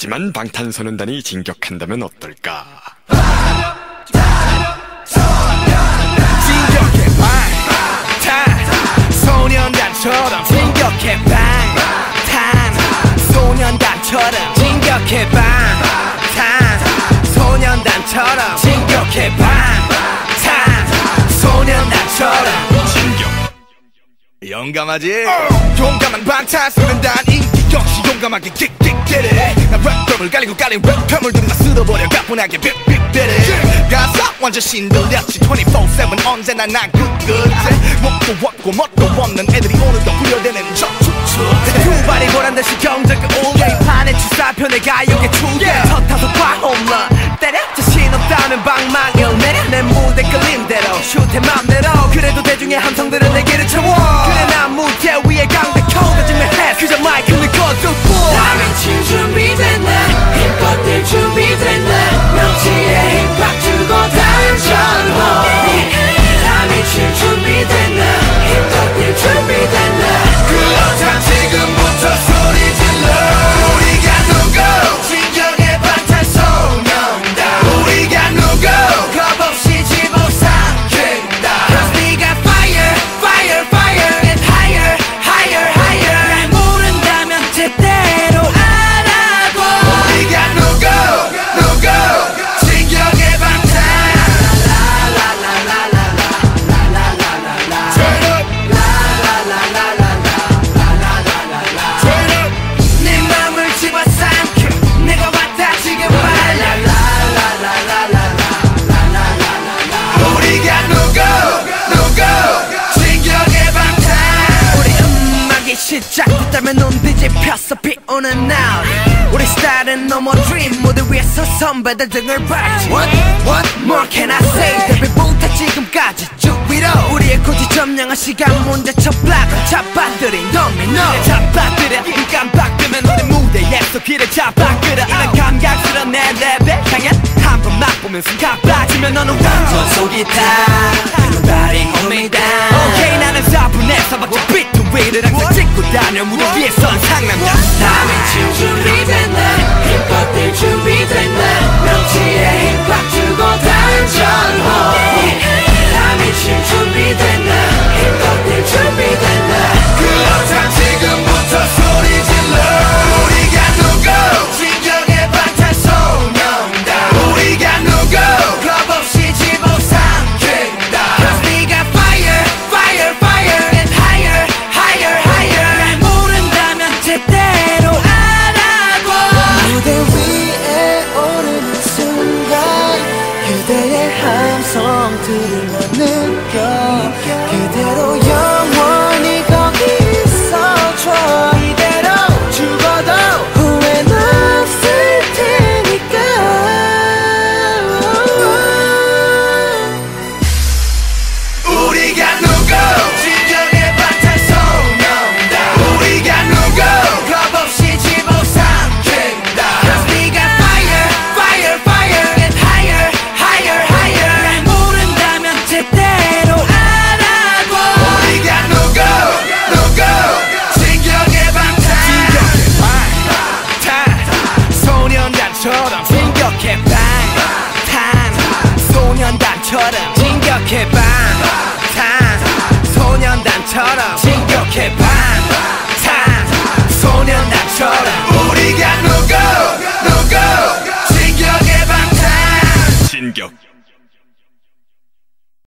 하지만 방탄소년단이 진격한다면 어떨까? 진격해 방탄 소년단처럼 진격해 방탄 소년단처럼 진격해 방탄 소년단처럼 진격해 방탄 소년단처럼 진격! 용감하지? 용감한 방탄소년단 인기 역시 용감하게 킥킥대래 나 랩덤을 깔리고 깔린 랩텀을 들이다 쓸어버려 가뿐하게 빅빅대래 가사 완전 신들렸지. 24-7 언제나 난 끝끝에. 목도 없고 멋도 없는 애들이 오늘도 후려대는 저축축 두 발이 보란 듯이 경적을 올려 이 판에 주사편에 가요계 추게. 첫과 홈런. 때려 자신 없다면 방망이를 내려. 내 무대 끌린 대로. 슛해 맘대로. 그래도 대중의 함성들은 내게를 채워 음악이 시작됐다면 눈 뒤집혔어 비오는 날. 우리 스타일은 너무 드림 무대 위에서 선배들 등을 밟지 What? What? More can I say? 데뷔부터 지금까지 쭉 위로. 우리의 고지 점령한 시간 문제 첫 블락을 잡아들인 도미노 잡아들여 눈 깜빡 뜨면 우리 무대에서 길을 잡아끌어. 이런 감각스러운 내 랩에 향한 한번 맛보면 순간 빠지면 너는 완전 속이 타. Everybody hold me down 오케이 나는 4분에서 박자 비트 위를 항상 찍고 다녀. 무대 위에 선 상남자. 남의 친 준비됐나? 힘껏 뛸 준비됐나? 명치에 힘 팍 주고 단전 함성들을 느껴 그대로 영 처럼 진격해 방탄 소년단처럼 우리가 누구 누구? 진격의 방탄. 진격!